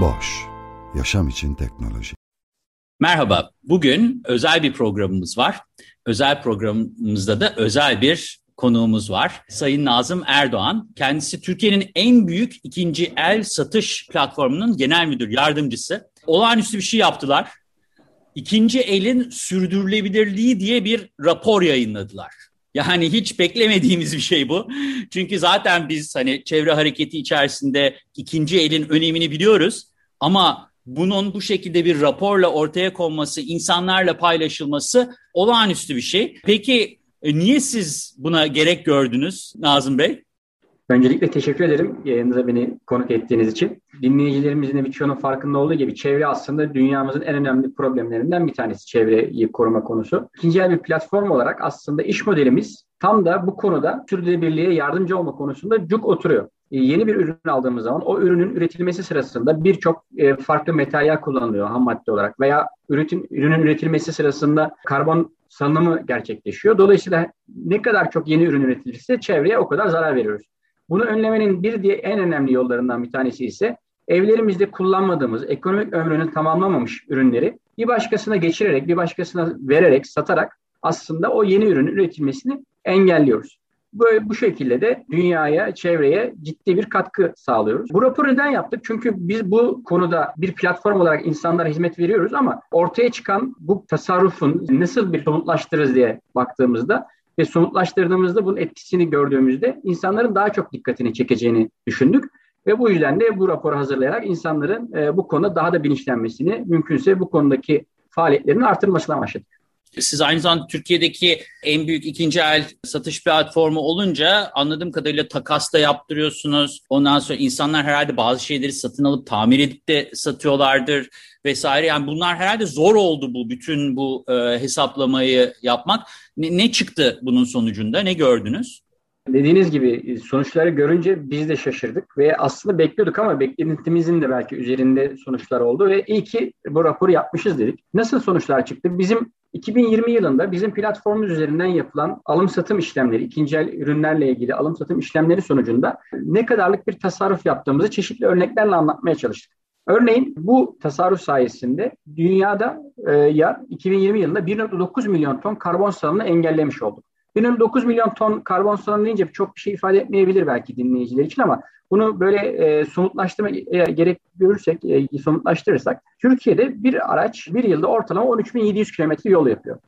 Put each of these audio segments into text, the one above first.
Boş, yaşam için teknoloji. Merhaba, bugün özel bir programımız var. Özel programımızda da özel bir konuğumuz var. Sayın Nazım Erdoğan. Kendisi Türkiye'nin en büyük ikinci el satış platformunun genel müdür yardımcısı. Olağanüstü bir şey yaptılar. İkinci elin sürdürülebilirliği diye bir rapor yayınladılar. Yani hiç beklemediğimiz bir şey bu. Çünkü zaten biz hani çevre hareketi içerisinde ikinci elin önemini biliyoruz. Ama bunun bu şekilde bir raporla ortaya konması, insanlarla paylaşılması olağanüstü bir şey. Peki e, niye siz buna gerek gördünüz Nazım Bey? Öncelikle teşekkür ederim yayınıza beni konuk ettiğiniz için. Dinleyicilerimizin de birçoğunun farkında olduğu gibi çevre aslında dünyamızın en önemli problemlerinden bir tanesi çevreyi koruma konusu. İkinci bir platform olarak aslında iş modelimiz tam da bu konuda sürdürülebilirliğe yardımcı olma konusunda cuk oturuyor. E, yeni bir ürün aldığımız zaman o ürünün üretilmesi sırasında birçok e, farklı materyal kullanılıyor ham madde olarak veya üretim, ürünün üretilmesi sırasında karbon salınımı gerçekleşiyor. Dolayısıyla ne kadar çok yeni ürün üretilirse çevreye o kadar zarar veriyoruz. Bunu önlemenin bir diye en önemli yollarından bir tanesi ise evlerimizde kullanmadığımız, ekonomik ömrünü tamamlamamış ürünleri bir başkasına geçirerek, bir başkasına vererek, satarak aslında o yeni ürünün üretilmesini engelliyoruz. Böyle bu şekilde de dünyaya, çevreye ciddi bir katkı sağlıyoruz. Bu raporu neden yaptık? Çünkü biz bu konuda bir platform olarak insanlara hizmet veriyoruz ama ortaya çıkan bu tasarrufun nasıl bir somutlaştırırız diye baktığımızda ve somutlaştırdığımızda bunun etkisini gördüğümüzde insanların daha çok dikkatini çekeceğini düşündük. Ve bu yüzden de bu raporu hazırlayarak insanların e, bu konuda daha da bilinçlenmesini, mümkünse bu konudaki faaliyetlerini artırmasına başladık. Siz aynı zamanda Türkiye'deki en büyük ikinci el satış platformu olunca anladığım kadarıyla takas da yaptırıyorsunuz. Ondan sonra insanlar herhalde bazı şeyleri satın alıp tamir edip de satıyorlardır vesaire. Yani bunlar herhalde zor oldu bu bütün bu e, hesaplamayı yapmak. Ne, ne çıktı bunun sonucunda? Ne gördünüz? Dediğiniz gibi sonuçları görünce biz de şaşırdık ve aslında bekliyorduk ama beklentimizin de belki üzerinde sonuçlar oldu ve iyi ki bu raporu yapmışız dedik. Nasıl sonuçlar çıktı? Bizim 2020 yılında bizim platformumuz üzerinden yapılan alım satım işlemleri, ikinci el ürünlerle ilgili alım satım işlemleri sonucunda ne kadarlık bir tasarruf yaptığımızı çeşitli örneklerle anlatmaya çalıştık. Örneğin bu tasarruf sayesinde dünyada e, ya 2020 yılında 1.9 milyon ton karbon salımını engellemiş olduk. 1.9 milyon ton karbon salımı deyince çok bir şey ifade etmeyebilir belki dinleyiciler için ama bunu böyle e, somutlaştırma e, gerek görürsek, e, somutlaştırırsak Türkiye'de bir araç bir yılda ortalama 13.700 kilometre yol yapıyor.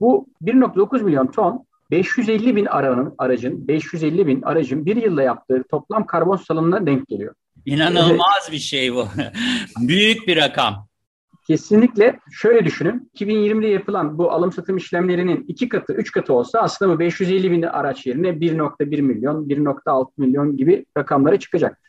Bu 1.9 milyon ton 550 bin aranın, aracın, 550 bin aracın bir yılda yaptığı toplam karbon salımına denk geliyor. İnanılmaz bir şey bu. Büyük bir rakam. Kesinlikle şöyle düşünün. 2020'de yapılan bu alım satım işlemlerinin iki katı, üç katı olsa aslında bu 550 bin araç yerine 1.1 milyon, 1.6 milyon gibi rakamlara çıkacak.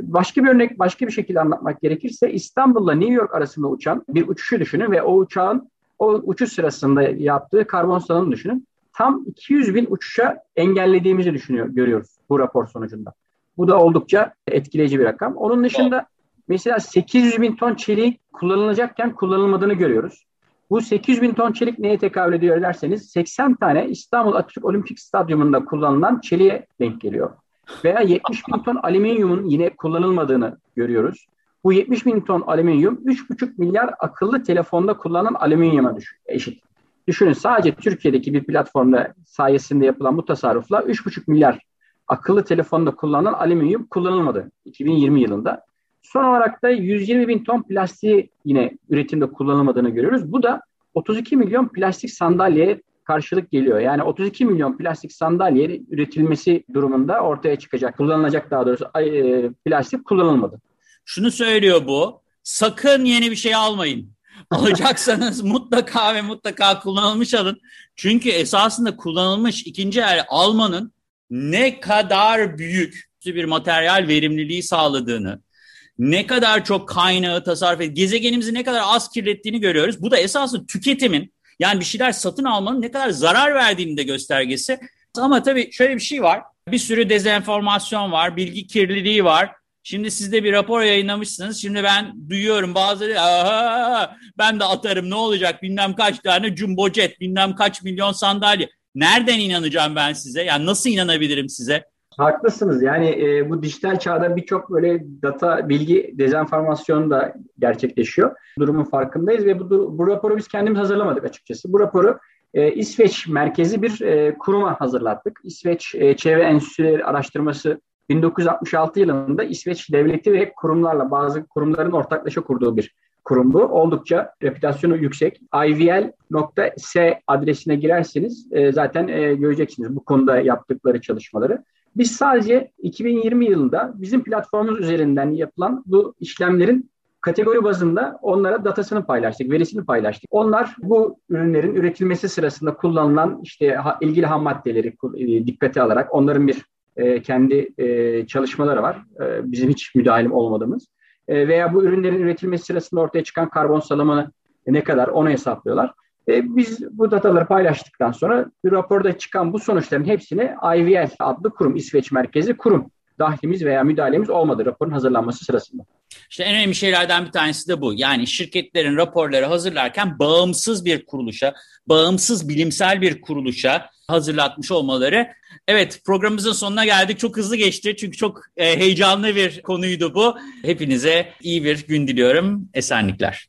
Başka bir örnek, başka bir şekilde anlatmak gerekirse İstanbul'la New York arasında uçan bir uçuşu düşünün ve o uçağın o uçuş sırasında yaptığı karbon salınımı düşünün. Tam 200 bin uçuşa engellediğimizi düşünüyor, görüyoruz bu rapor sonucunda. Bu da oldukça etkileyici bir rakam. Onun dışında mesela 800 bin ton çelik kullanılacakken kullanılmadığını görüyoruz. Bu 800 bin ton çelik neye tekabül ediyor derseniz 80 tane İstanbul Atatürk Olimpik Stadyumunda kullanılan çeliğe denk geliyor. Veya 70 bin ton alüminyumun yine kullanılmadığını görüyoruz. Bu 70 bin ton alüminyum 3,5 milyar akıllı telefonda kullanılan alüminyuma eşit. Düşünün sadece Türkiye'deki bir platformda sayesinde yapılan bu tasarrufla 3,5 milyar akıllı telefonda kullanılan alüminyum kullanılmadı 2020 yılında. Son olarak da 120 bin ton plastiği yine üretimde kullanılmadığını görüyoruz. Bu da 32 milyon plastik sandalyeye karşılık geliyor. Yani 32 milyon plastik sandalye üretilmesi durumunda ortaya çıkacak, kullanılacak daha doğrusu e, plastik kullanılmadı. Şunu söylüyor bu, sakın yeni bir şey almayın. Alacaksanız mutlaka ve mutlaka kullanılmış alın. Çünkü esasında kullanılmış ikinci el almanın ne kadar büyük bir materyal verimliliği sağladığını, ne kadar çok kaynağı tasarruf et, gezegenimizi ne kadar az kirlettiğini görüyoruz. Bu da esasında tüketimin yani bir şeyler satın almanın ne kadar zarar verdiğini de göstergesi. Ama tabii şöyle bir şey var. Bir sürü dezenformasyon var, bilgi kirliliği var. Şimdi siz de bir rapor yayınlamışsınız. Şimdi ben duyuyorum bazıları Aha, ben de atarım ne olacak bilmem kaç tane jumbo jet bilmem kaç milyon sandalye. Nereden inanacağım ben size? Yani nasıl inanabilirim size? Haklısınız. Yani e, bu dijital çağda birçok böyle data, bilgi dezenformasyonu da gerçekleşiyor. Durumun farkındayız ve bu, bu raporu biz kendimiz hazırlamadık açıkçası. Bu raporu e, İsveç merkezi bir e, kuruma hazırlattık. İsveç e, Çevre Enstitüleri Araştırması 1966 yılında İsveç devleti ve kurumlarla bazı kurumların ortaklaşa kurduğu bir kurum bu. Oldukça reputasyonu yüksek. ivl.s adresine girerseniz e, zaten e, göreceksiniz bu konuda yaptıkları çalışmaları. Biz sadece 2020 yılında bizim platformumuz üzerinden yapılan bu işlemlerin kategori bazında onlara datasını paylaştık, verisini paylaştık. Onlar bu ürünlerin üretilmesi sırasında kullanılan işte ilgili ham maddeleri e, dikkate alarak onların bir e, kendi e, çalışmaları var. Bizim hiç müdahalim olmadığımız. Veya bu ürünlerin üretilmesi sırasında ortaya çıkan karbon salımını ne kadar onu hesaplıyorlar. E, biz bu dataları paylaştıktan sonra bir raporda çıkan bu sonuçların hepsini IVL adlı kurum, İsveç merkezi kurum dahlimiz veya müdahalemiz olmadı raporun hazırlanması sırasında. İşte en önemli şeylerden bir tanesi de bu. Yani şirketlerin raporları hazırlarken bağımsız bir kuruluşa, bağımsız bilimsel bir kuruluşa hazırlatmış olmaları. Evet programımızın sonuna geldik. Çok hızlı geçti çünkü çok e, heyecanlı bir konuydu bu. Hepinize iyi bir gün diliyorum. Esenlikler.